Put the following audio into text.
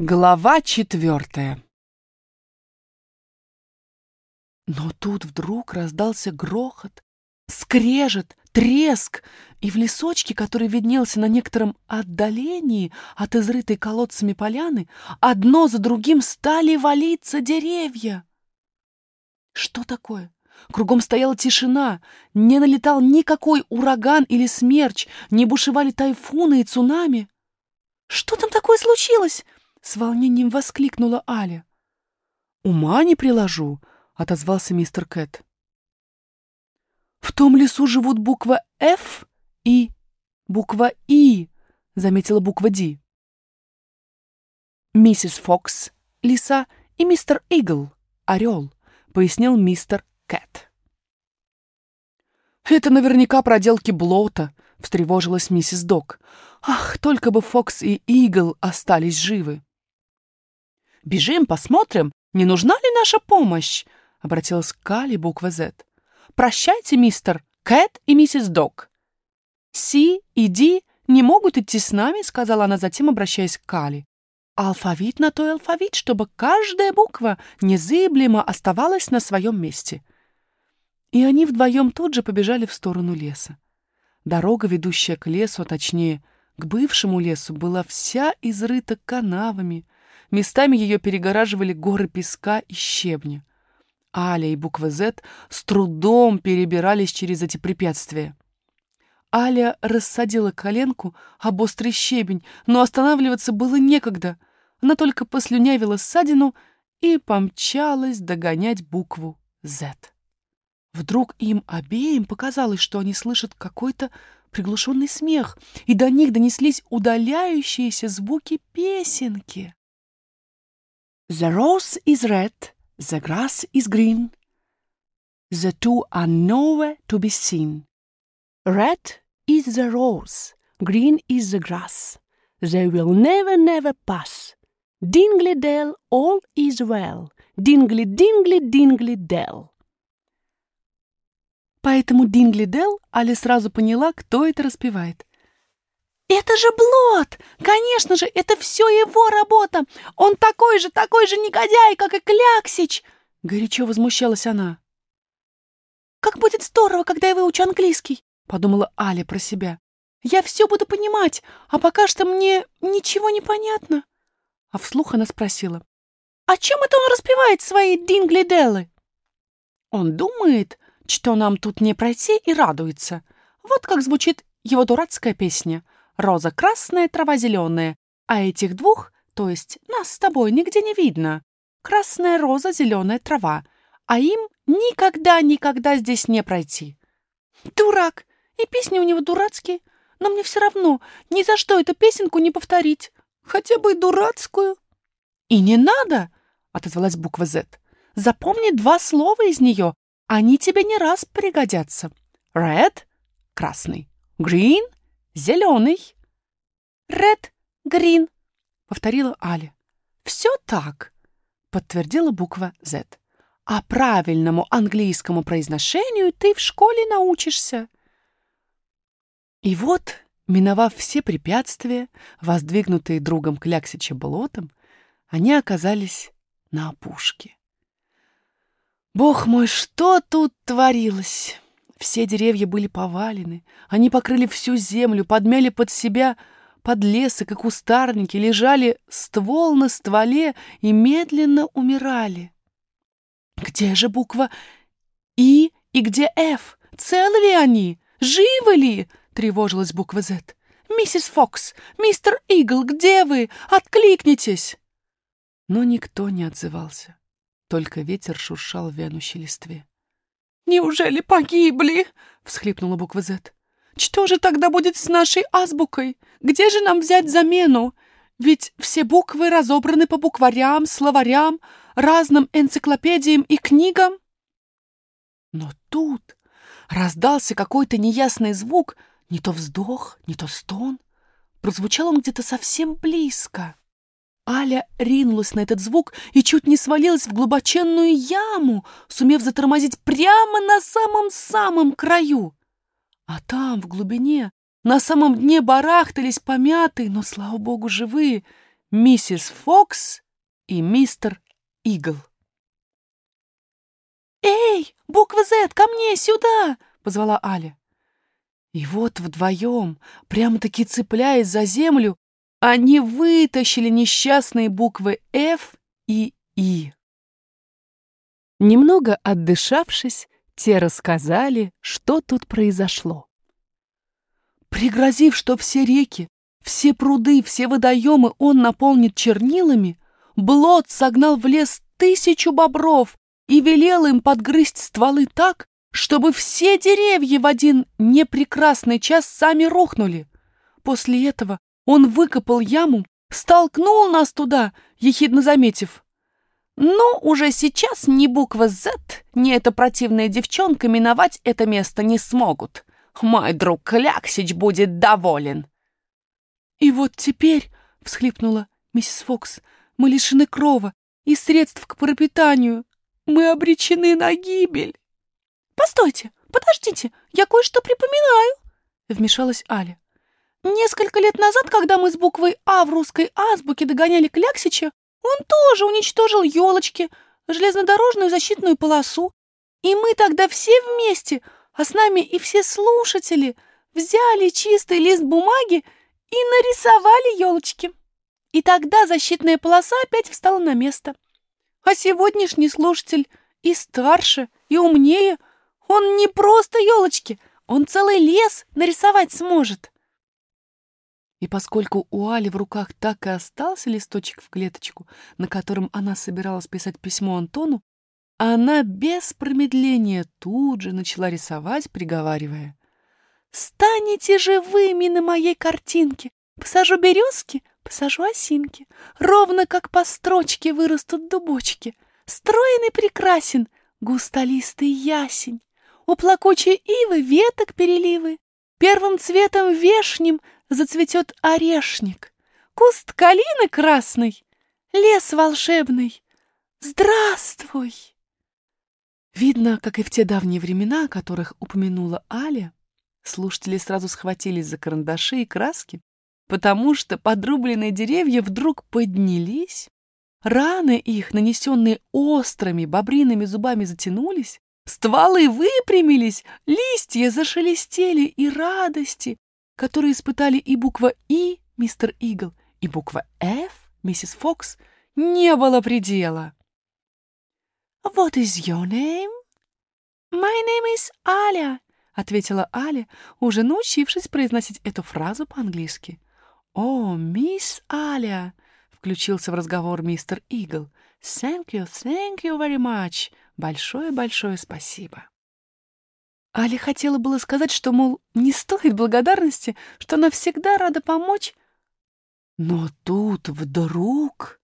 Глава четвертая Но тут вдруг раздался грохот, скрежет, треск, и в лесочке, который виднелся на некотором отдалении от изрытой колодцами поляны, одно за другим стали валиться деревья. Что такое? Кругом стояла тишина, не налетал никакой ураган или смерч, не бушевали тайфуны и цунами. «Что там такое случилось?» — с волнением воскликнула Аля. «Ума не приложу», — отозвался мистер Кэт. «В том лесу живут буква «Ф» и буква «И», — заметила буква «Д». «Миссис Фокс — лиса и мистер Игл — орел», — пояснил мистер Кэт. «Это наверняка проделки Блоута», — встревожилась миссис Док. «Ах, только бы Фокс и Игл остались живы!» «Бежим, посмотрим, не нужна ли наша помощь?» — обратилась Кали буква «З». «Прощайте, мистер Кэт и миссис Док». «Си и Ди не могут идти с нами», — сказала она затем, обращаясь к Кали. «Алфавит на то алфавит, чтобы каждая буква незыблемо оставалась на своем месте». И они вдвоем тут же побежали в сторону леса. Дорога, ведущая к лесу, а точнее, к бывшему лесу, была вся изрыта канавами. Местами ее перегораживали горы песка и щебня. Аля и буква «З» с трудом перебирались через эти препятствия. Аля рассадила коленку об острый щебень, но останавливаться было некогда. Она только послюнявила ссадину и помчалась догонять букву «З». Вдруг им обеим показалось, что они слышат какой-то приглушенный смех, и до них донеслись удаляющиеся звуки песенки. The rose is red, the grass is green. The two are nowhere to be seen. Red is the rose, green is the grass. They will never, never pass. Dingley Dell, all is well. Dingley, dingley, dingley Dell. Поэтому Дингли Дел Али сразу поняла, кто это распевает. «Это же Блот! Конечно же, это все его работа! Он такой же, такой же негодяй, как и Кляксич!» Горячо возмущалась она. «Как будет здорово, когда я выучу английский!» — подумала Аля про себя. «Я все буду понимать, а пока что мне ничего не понятно». А вслух она спросила. «О чем это он распевает свои дингли-деллы?» «Он думает, что нам тут не пройти, и радуется. Вот как звучит его дурацкая песня «Роза красная, трава зеленая», а этих двух, то есть нас с тобой, нигде не видно. Красная роза, зеленая трава, а им никогда-никогда здесь не пройти. Дурак! И песни у него дурацкие, но мне все равно ни за что эту песенку не повторить, хотя бы и дурацкую. И не надо, отозвалась буква «З». Запомни два слова из нее, они тебе не раз пригодятся. Red — красный. Green — зеленый. Red, green, — повторила Аля. Все так, — подтвердила буква Z. А правильному английскому произношению ты в школе научишься. И вот, миновав все препятствия, воздвигнутые другом Кляксича болотом, они оказались на опушке. Бог мой, что тут творилось? Все деревья были повалены, они покрыли всю землю, подмяли под себя подлесок и кустарники, лежали ствол на стволе и медленно умирали. Где же буква «И» и где «Ф»? Целы ли они? Живы ли? Тревожилась буква «З». «Миссис Фокс, мистер Игл, где вы? Откликнитесь!» Но никто не отзывался. Только ветер шуршал в вянущей листве. «Неужели погибли?» — всхлипнула буква «З». «Что же тогда будет с нашей азбукой? Где же нам взять замену? Ведь все буквы разобраны по букварям, словарям, разным энциклопедиям и книгам». Но тут раздался какой-то неясный звук, не то вздох, не то стон. Прозвучал он где-то совсем близко. Аля ринулась на этот звук и чуть не свалилась в глубоченную яму, сумев затормозить прямо на самом-самом краю. А там, в глубине, на самом дне барахтались помятые, но, слава богу, живые, миссис Фокс и мистер Игл. «Эй, буква «З», ко мне, сюда!» — позвала Аля. И вот вдвоем, прямо-таки цепляясь за землю, они вытащили несчастные буквы «Ф» и «И». Немного отдышавшись, те рассказали, что тут произошло. Пригрозив, что все реки, все пруды, все водоемы он наполнит чернилами, Блот согнал в лес тысячу бобров и велел им подгрызть стволы так, чтобы все деревья в один непрекрасный час сами рухнули. После этого он выкопал яму, столкнул нас туда, ехидно заметив. «Ну, уже сейчас ни буква «З», ни эта противная девчонка миновать это место не смогут. Мой друг Кляксич будет доволен». «И вот теперь», — всхлипнула миссис Фокс, — «мы лишены крова и средств к пропитанию. Мы обречены на гибель». «Постойте, подождите, я кое-что припоминаю», — вмешалась Аля. «Несколько лет назад, когда мы с буквой «А» в русской азбуке догоняли Кляксича, он тоже уничтожил елочки, железнодорожную защитную полосу. И мы тогда все вместе, а с нами и все слушатели, взяли чистый лист бумаги и нарисовали елочки. И тогда защитная полоса опять встала на место. А сегодняшний слушатель и старше, и умнее. Он не просто елочки, он целый лес нарисовать сможет. И поскольку у Али в руках так и остался листочек в клеточку, на котором она собиралась писать письмо Антону, она без промедления тут же начала рисовать, приговаривая. «Станете живыми на моей картинке! Посажу березки, посажу осинки. Ровно как по строчке вырастут дубочки. Стройный прекрасен густолистый ясень. У плакучей ивы веток переливы. Первым цветом вешним зацветет орешник, куст калины красный, лес волшебный. Здравствуй! Видно, как и в те давние времена, о которых упомянула Аля, слушатели сразу схватились за карандаши и краски, потому что подрубленные деревья вдруг поднялись, раны их, нанесенные острыми бобриными зубами, затянулись, стволы выпрямились, листья зашелестели, и радости, которые испытали и буква «И», мистер Игл, и буква «Ф», миссис Фокс, не было предела. «What is your name?» «My name is Аля», — ответила Аля, уже научившись произносить эту фразу по-английски. «О, мисс Аля!» — включился в разговор мистер Игл. «Thank you, thank you very much!» Большое-большое спасибо. Аля хотела было сказать, что, мол, не стоит благодарности, что она всегда рада помочь. Но тут вдруг...